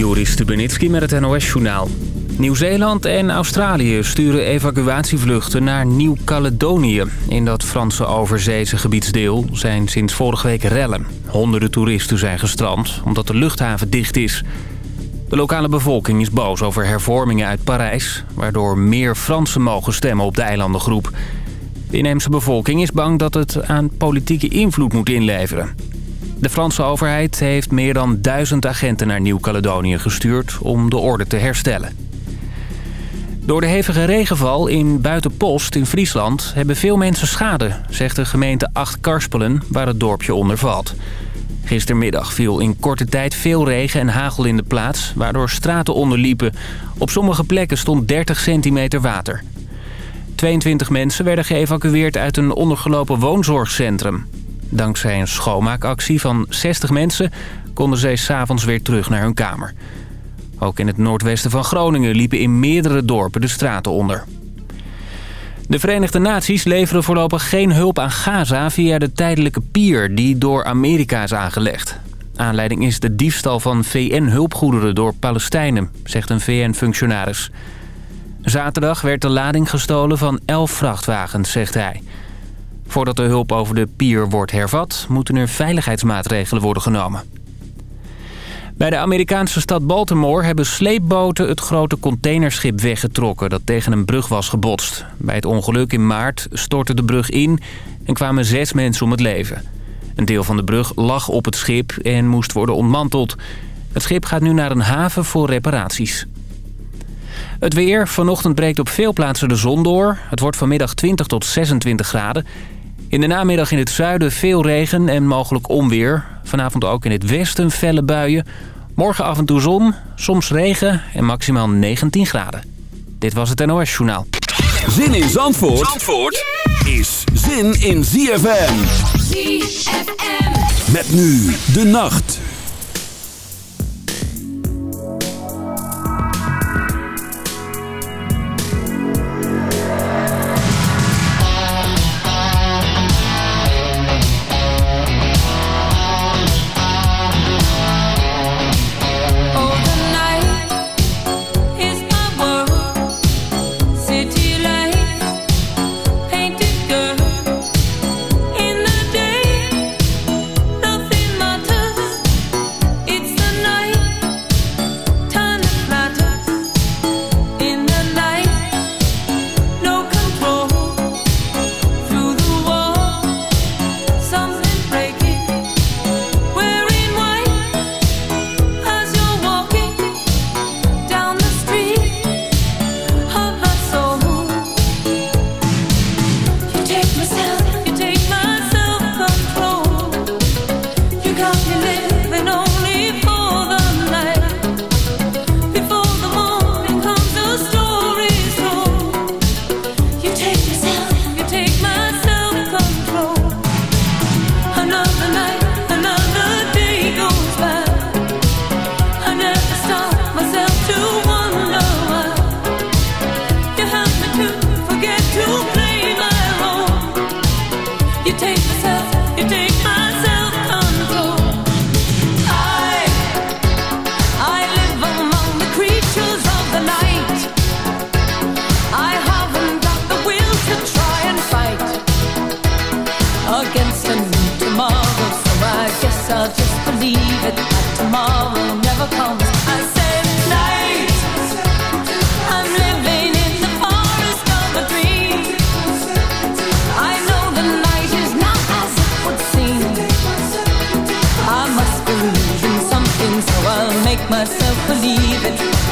Joris Stubenitski met het NOS-journaal. Nieuw-Zeeland en Australië sturen evacuatievluchten naar Nieuw-Caledonië. In dat Franse overzeese gebiedsdeel zijn sinds vorige week rellen. Honderden toeristen zijn gestrand omdat de luchthaven dicht is. De lokale bevolking is boos over hervormingen uit Parijs... waardoor meer Fransen mogen stemmen op de eilandengroep. De inheemse bevolking is bang dat het aan politieke invloed moet inleveren. De Franse overheid heeft meer dan duizend agenten naar Nieuw-Caledonië gestuurd om de orde te herstellen. Door de hevige regenval in Buitenpost in Friesland hebben veel mensen schade, zegt de gemeente Acht-Karspelen waar het dorpje onder valt. Gistermiddag viel in korte tijd veel regen en hagel in de plaats, waardoor straten onderliepen. Op sommige plekken stond 30 centimeter water. 22 mensen werden geëvacueerd uit een ondergelopen woonzorgcentrum. Dankzij een schoonmaakactie van 60 mensen konden zij s'avonds weer terug naar hun kamer. Ook in het noordwesten van Groningen liepen in meerdere dorpen de straten onder. De Verenigde Naties leveren voorlopig geen hulp aan Gaza via de tijdelijke pier die door Amerika is aangelegd. Aanleiding is de diefstal van VN-hulpgoederen door Palestijnen, zegt een VN-functionaris. Zaterdag werd de lading gestolen van 11 vrachtwagens, zegt hij. Voordat de hulp over de pier wordt hervat... moeten er veiligheidsmaatregelen worden genomen. Bij de Amerikaanse stad Baltimore hebben sleepboten het grote containerschip weggetrokken dat tegen een brug was gebotst. Bij het ongeluk in maart stortte de brug in en kwamen zes mensen om het leven. Een deel van de brug lag op het schip en moest worden ontmanteld. Het schip gaat nu naar een haven voor reparaties. Het weer. Vanochtend breekt op veel plaatsen de zon door. Het wordt vanmiddag 20 tot 26 graden. In de namiddag in het zuiden veel regen en mogelijk onweer. Vanavond ook in het westen felle buien. Morgen af en toe zon, soms regen en maximaal 19 graden. Dit was het NOS Journaal. Zin in Zandvoort, Zandvoort is zin in ZFM. ZFM. Met nu de nacht.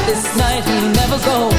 this night will never go.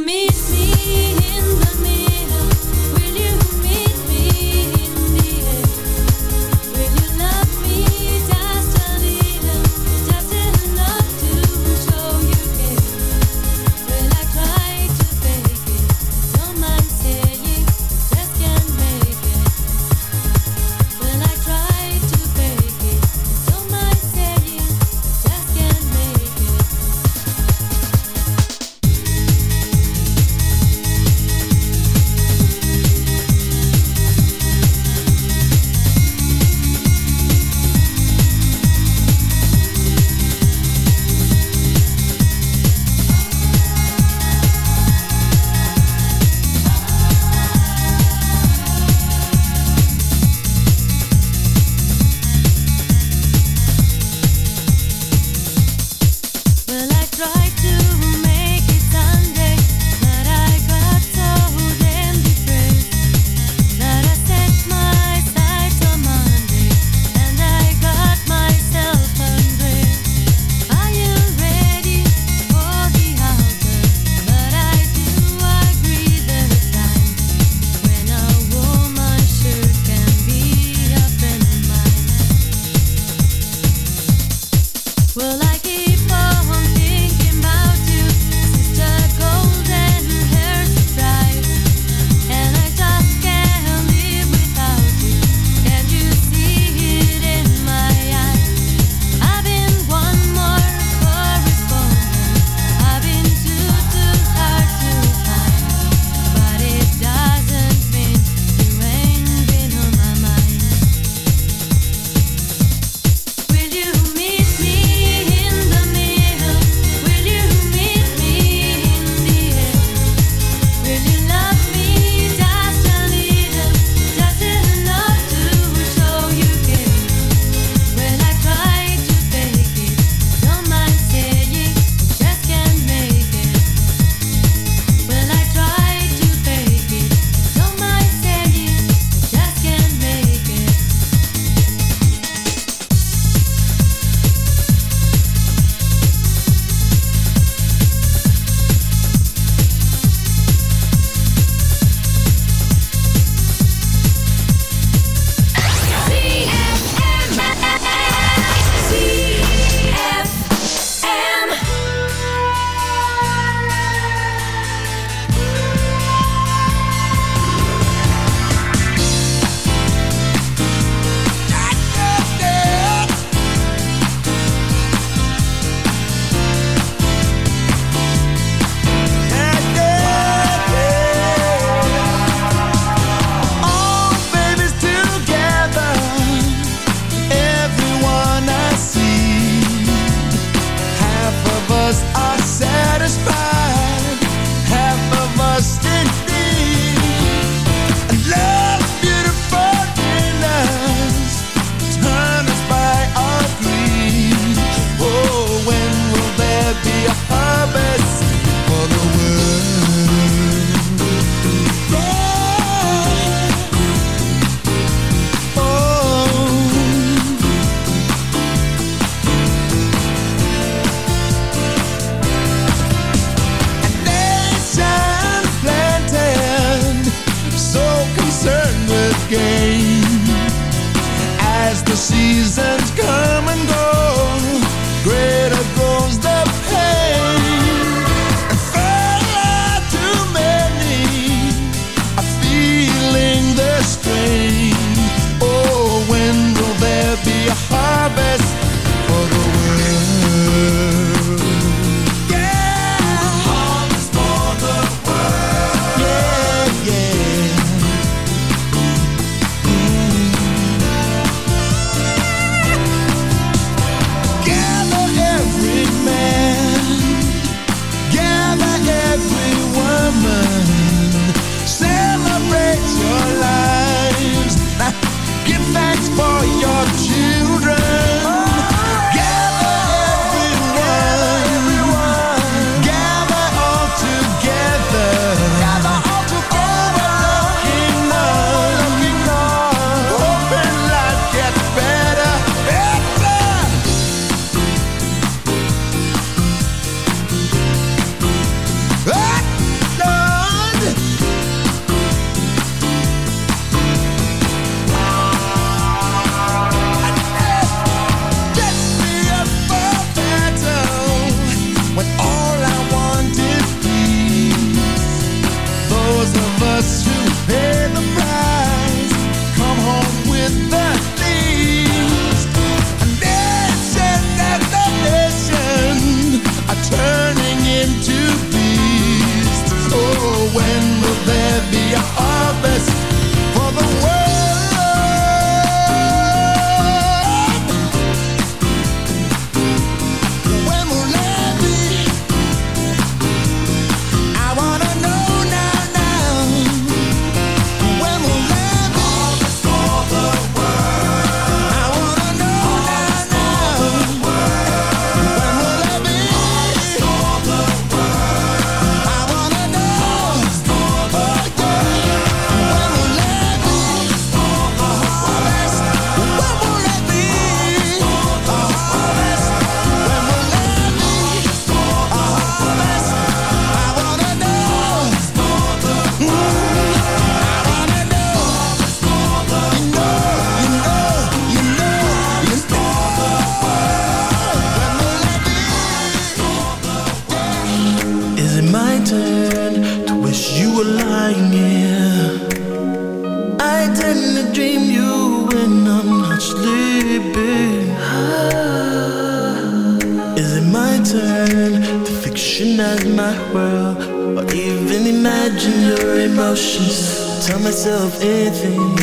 some things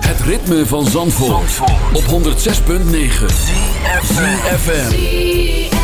Het ritme van Zandvoort, op 106.9 FM.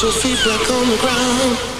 she'll see on the ground.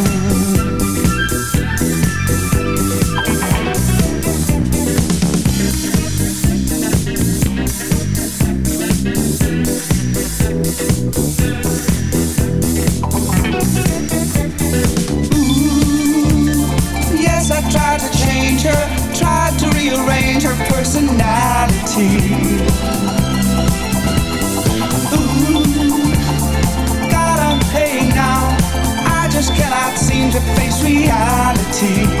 se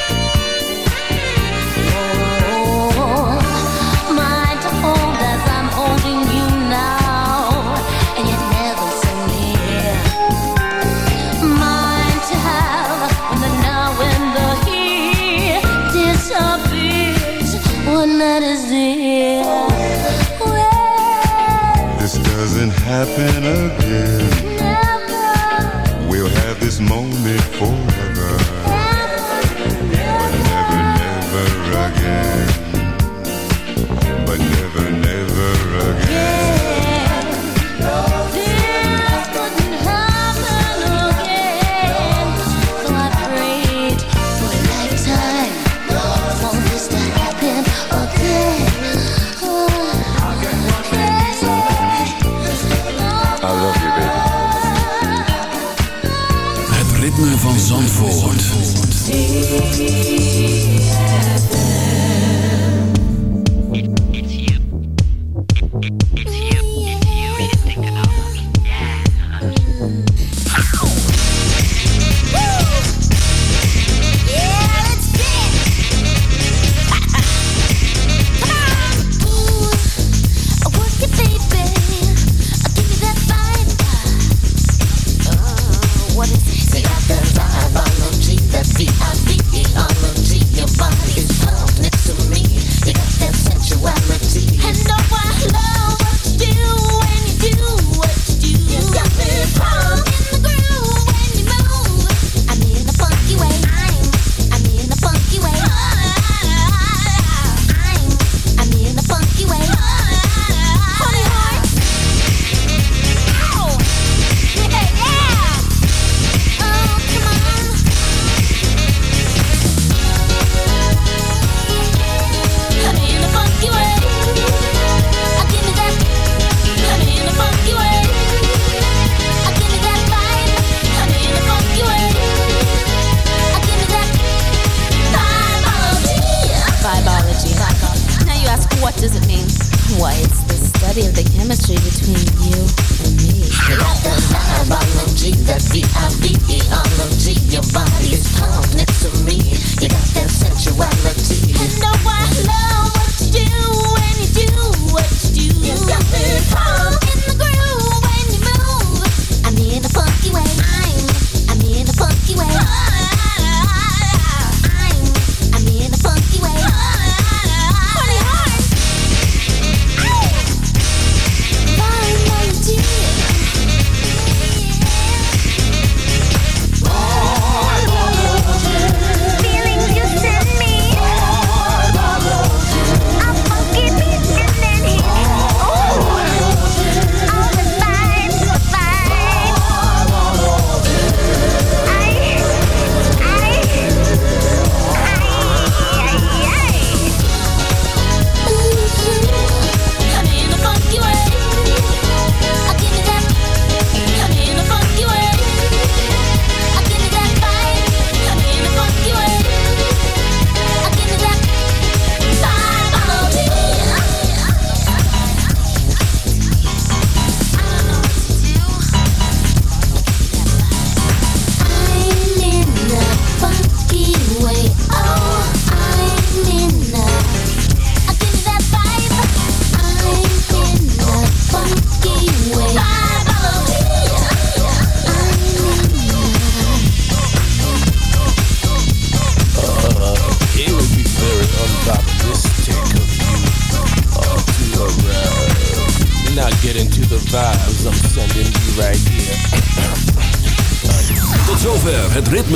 happen again.